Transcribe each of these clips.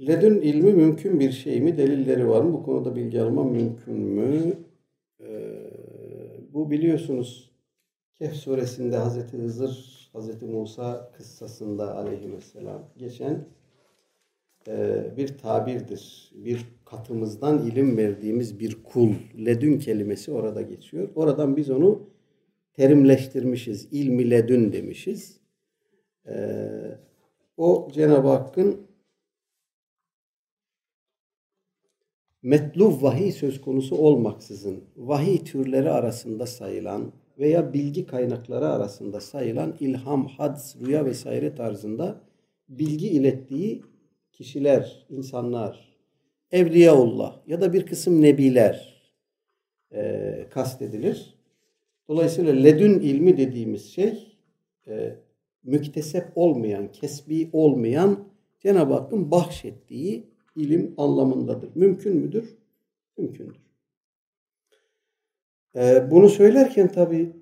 Ledün ilmi mümkün bir şey mi? Delilleri var mı? Bu konuda bilgi almam mümkün mü? Ee, bu biliyorsunuz Kehf suresinde Hazreti Hızır, Hazreti Musa kıssasında aleyhisselam geçen e, bir tabirdir. Bir katımızdan ilim verdiğimiz bir kul. Ledün kelimesi orada geçiyor. Oradan biz onu terimleştirmişiz. İlmi ledün demişiz. Ee, o Cenab-ı Hakk'ın metluv vahiy söz konusu olmaksızın vahiy türleri arasında sayılan veya bilgi kaynakları arasında sayılan ilham, hadis, rüya vesaire tarzında bilgi ilettiği kişiler, insanlar, evliyaullah ya da bir kısım nebiler e, kastedilir. Dolayısıyla ledün ilmi dediğimiz şey e, müktesep olmayan, kesbi olmayan Cenab-ı Hakk'ın bahşettiği ilim anlamındadır. Mümkün müdür? Mümkündür. Ee, bunu söylerken tabi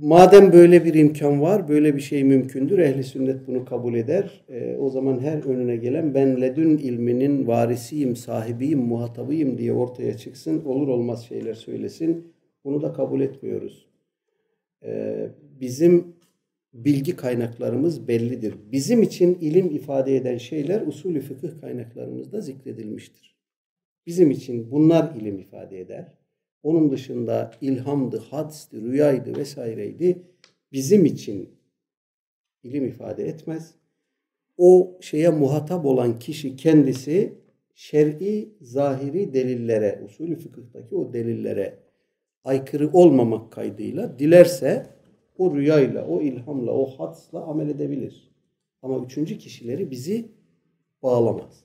madem böyle bir imkan var, böyle bir şey mümkündür, ehli sünnet bunu kabul eder. Ee, o zaman her önüne gelen ben ledün ilminin varisiyim, sahibiyim, muhatabıyım diye ortaya çıksın, olur olmaz şeyler söylesin. Bunu da kabul etmiyoruz. Ee, bizim bilgi kaynaklarımız bellidir. Bizim için ilim ifade eden şeyler usulü fıkıh kaynaklarımızda zikredilmiştir. Bizim için bunlar ilim ifade eder. Onun dışında ilhamdı, hadsti, rüyaydı vesaireydi. Bizim için ilim ifade etmez. O şeye muhatap olan kişi kendisi şer'i, zahiri delillere, usulü fıkıhtaki o delillere aykırı olmamak kaydıyla dilerse o rüyayla, o ilhamla, o hatsla amel edebilir. Ama üçüncü kişileri bizi bağlamaz.